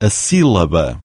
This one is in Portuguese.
a sílaba.